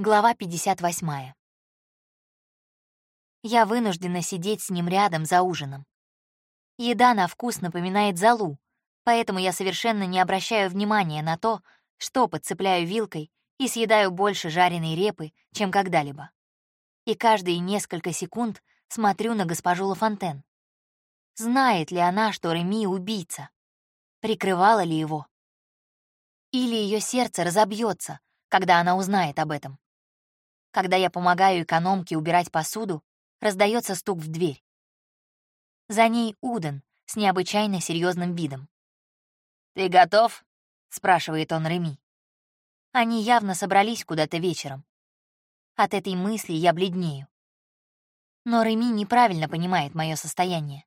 Глава 58. Я вынуждена сидеть с ним рядом за ужином. Еда на вкус напоминает залу, поэтому я совершенно не обращаю внимания на то, что подцепляю вилкой и съедаю больше жареной репы, чем когда-либо. И каждые несколько секунд смотрю на госпожу Лафонтен. Знает ли она, что Реми — убийца? Прикрывала ли его? Или ее сердце разобьется, когда она узнает об этом? Когда я помогаю экономке убирать посуду, раздается стук в дверь. За ней Уден с необычайно серьезным видом. «Ты готов?» — спрашивает он Реми. Они явно собрались куда-то вечером. От этой мысли я бледнею. Но Реми неправильно понимает мое состояние.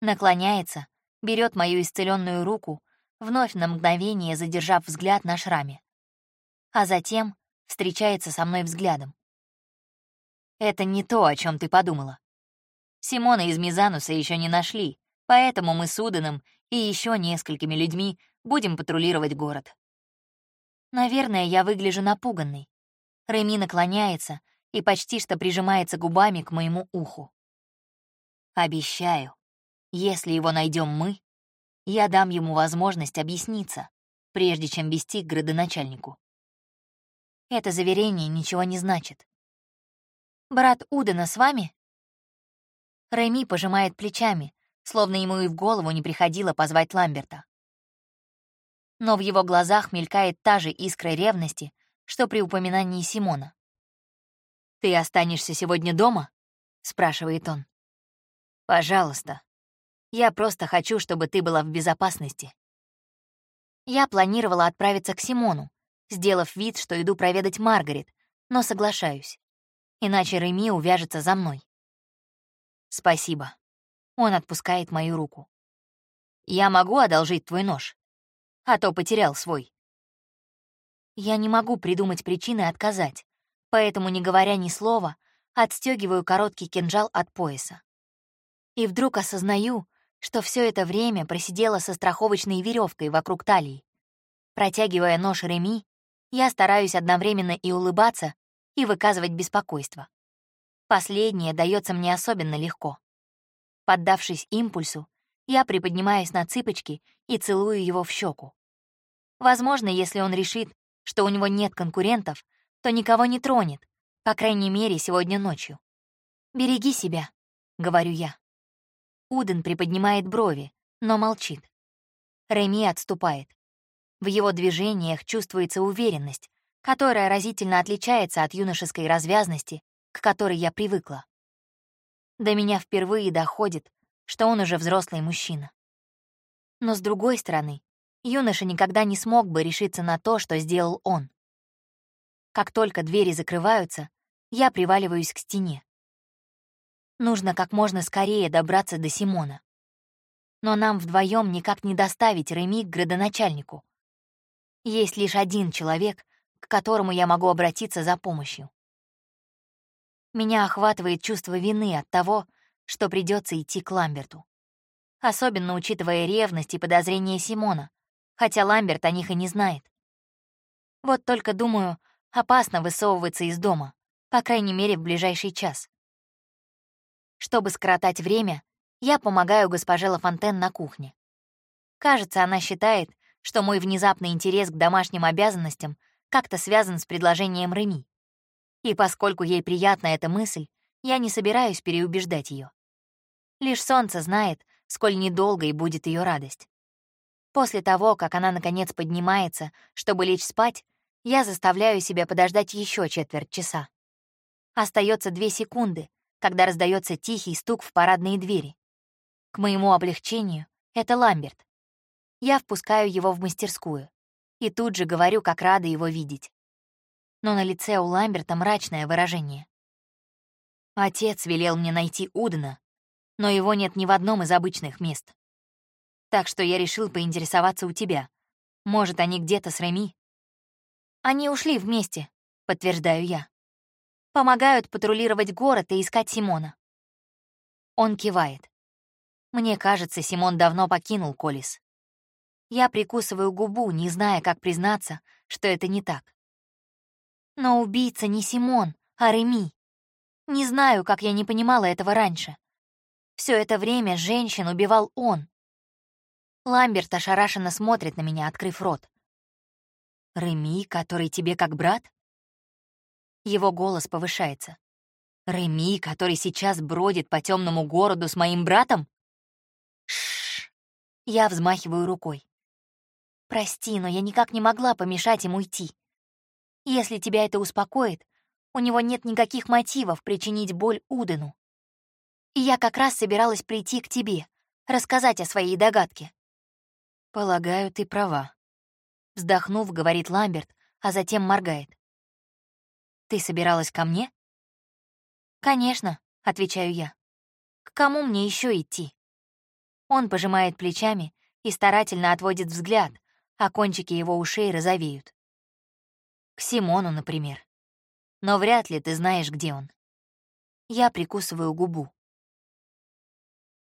Наклоняется, берет мою исцеленную руку, вновь на мгновение задержав взгляд на шраме. А затем встречается со мной взглядом. Это не то, о чем ты подумала. Симона из Мизануса еще не нашли, поэтому мы с Уданом и еще несколькими людьми будем патрулировать город. Наверное, я выгляжу напуганной. Реми наклоняется и почти что прижимается губами к моему уху. Обещаю, если его найдем мы, я дам ему возможность объясниться, прежде чем вести к градоначальнику. Это заверение ничего не значит. «Брат Удена с вами?» Рэми пожимает плечами, словно ему и в голову не приходило позвать Ламберта. Но в его глазах мелькает та же искра ревности, что при упоминании Симона. «Ты останешься сегодня дома?» — спрашивает он. «Пожалуйста. Я просто хочу, чтобы ты была в безопасности». Я планировала отправиться к Симону, сделав вид, что иду проведать Маргарет, но соглашаюсь. Иначе Реми увяжется за мной. Спасибо. Он отпускает мою руку. Я могу одолжить твой нож? А то потерял свой. Я не могу придумать причины отказать, поэтому, не говоря ни слова, отстегиваю короткий кинжал от пояса. И вдруг осознаю, что все это время просидела со страховочной веревкой вокруг талии. Протягивая нож Реми, я стараюсь одновременно и улыбаться, и выказывать беспокойство. Последнее дается мне особенно легко. Поддавшись импульсу, я приподнимаюсь на цыпочки и целую его в щеку. Возможно, если он решит, что у него нет конкурентов, то никого не тронет, по крайней мере, сегодня ночью. «Береги себя», — говорю я. Уден приподнимает брови, но молчит. Реми отступает. В его движениях чувствуется уверенность, которая разительно отличается от юношеской развязности, к которой я привыкла. До меня впервые доходит, что он уже взрослый мужчина. Но с другой стороны, юноша никогда не смог бы решиться на то, что сделал он. Как только двери закрываются, я приваливаюсь к стене. Нужно как можно скорее добраться до Симона. Но нам вдвоем никак не доставить Реми к градоначальнику. Есть лишь один человек, к которому я могу обратиться за помощью. Меня охватывает чувство вины от того, что придется идти к Ламберту. Особенно учитывая ревность и подозрения Симона, хотя Ламберт о них и не знает. Вот только думаю, опасно высовываться из дома, по крайней мере, в ближайший час. Чтобы скоротать время, я помогаю госпоже Лафонтен на кухне. Кажется, она считает, что мой внезапный интерес к домашним обязанностям как-то связан с предложением Реми. И поскольку ей приятна эта мысль, я не собираюсь переубеждать ее. Лишь солнце знает, сколь недолгой будет ее радость. После того, как она наконец поднимается, чтобы лечь спать, я заставляю себя подождать еще четверть часа. Остается две секунды, когда раздается тихий стук в парадные двери. К моему облегчению, это Ламберт. Я впускаю его в мастерскую и тут же говорю, как рада его видеть. Но на лице у Ламберта мрачное выражение. Отец велел мне найти Удена, но его нет ни в одном из обычных мест. Так что я решил поинтересоваться у тебя. Может, они где-то с Реми? Они ушли вместе, подтверждаю я. Помогают патрулировать город и искать Симона. Он кивает. Мне кажется, Симон давно покинул Колис. Я прикусываю губу, не зная, как признаться, что это не так. Но убийца не Симон, а Реми. Не знаю, как я не понимала этого раньше. Все это время женщин убивал он. Ламберт ошарашенно смотрит на меня, открыв рот. «Реми, который тебе как брат?» Его голос повышается. «Реми, который сейчас бродит по темному городу с моим братом?» Шш. Я взмахиваю рукой. «Прости, но я никак не могла помешать ему уйти. Если тебя это успокоит, у него нет никаких мотивов причинить боль Удену. И я как раз собиралась прийти к тебе, рассказать о своей догадке». «Полагаю, ты права», — вздохнув, говорит Ламберт, а затем моргает. «Ты собиралась ко мне?» «Конечно», — отвечаю я. «К кому мне еще идти?» Он пожимает плечами и старательно отводит взгляд, а кончики его ушей розовеют. К Симону, например. Но вряд ли ты знаешь, где он. Я прикусываю губу.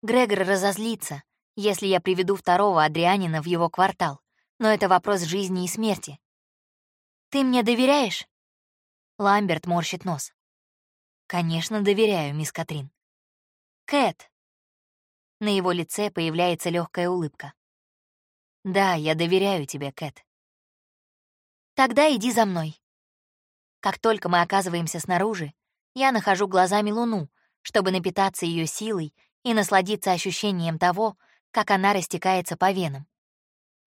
Грегор разозлится, если я приведу второго Адрианина в его квартал, но это вопрос жизни и смерти. «Ты мне доверяешь?» Ламберт морщит нос. «Конечно, доверяю, мисс Катрин». «Кэт». На его лице появляется легкая улыбка. «Да, я доверяю тебе, Кэт». «Тогда иди за мной». Как только мы оказываемся снаружи, я нахожу глазами Луну, чтобы напитаться ее силой и насладиться ощущением того, как она растекается по венам.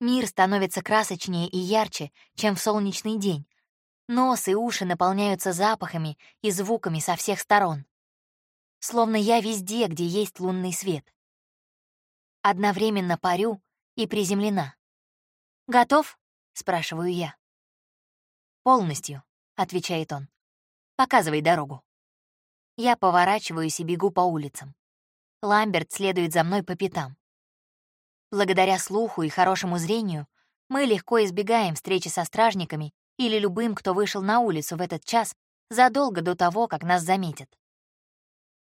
Мир становится красочнее и ярче, чем в солнечный день. Нос и уши наполняются запахами и звуками со всех сторон. Словно я везде, где есть лунный свет. Одновременно парю и приземлена. «Готов?» — спрашиваю я. «Полностью», — отвечает он. «Показывай дорогу». Я поворачиваюсь и бегу по улицам. Ламберт следует за мной по пятам. Благодаря слуху и хорошему зрению мы легко избегаем встречи со стражниками или любым, кто вышел на улицу в этот час задолго до того, как нас заметят.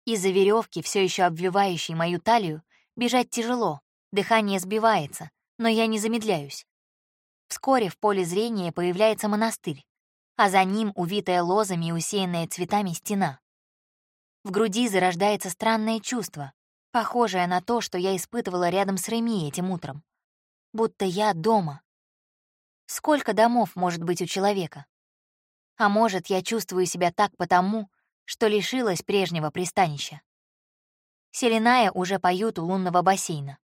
Из-за веревки, все еще обвивающей мою талию, бежать тяжело, дыхание сбивается, но я не замедляюсь. Вскоре в поле зрения появляется монастырь, а за ним увитая лозами и усеянная цветами стена. В груди зарождается странное чувство, похожее на то, что я испытывала рядом с Реми этим утром. Будто я дома. Сколько домов может быть у человека? А может, я чувствую себя так потому, что лишилась прежнего пристанища. Селиная уже поют у лунного бассейна.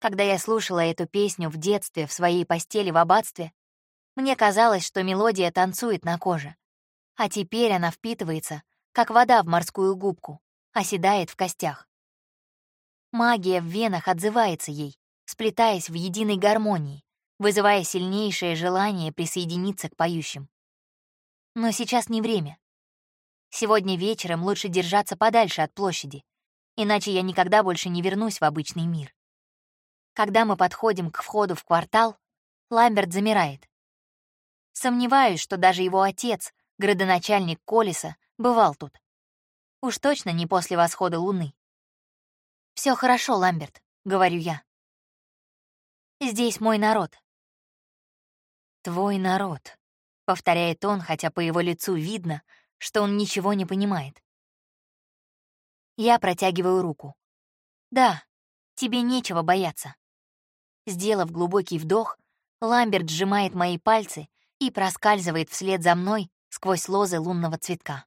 Когда я слушала эту песню в детстве в своей постели в аббатстве, мне казалось, что мелодия танцует на коже, а теперь она впитывается, как вода в морскую губку, оседает в костях. Магия в венах отзывается ей, сплетаясь в единой гармонии, вызывая сильнейшее желание присоединиться к поющим. Но сейчас не время. Сегодня вечером лучше держаться подальше от площади, иначе я никогда больше не вернусь в обычный мир. Когда мы подходим к входу в квартал, Ламберт замирает. Сомневаюсь, что даже его отец, градоначальник Колеса, бывал тут. Уж точно не после восхода луны. Все хорошо, Ламберт», — говорю я. «Здесь мой народ». «Твой народ», — повторяет он, хотя по его лицу видно, что он ничего не понимает. Я протягиваю руку. «Да, тебе нечего бояться». Сделав глубокий вдох, Ламберт сжимает мои пальцы и проскальзывает вслед за мной сквозь лозы лунного цветка.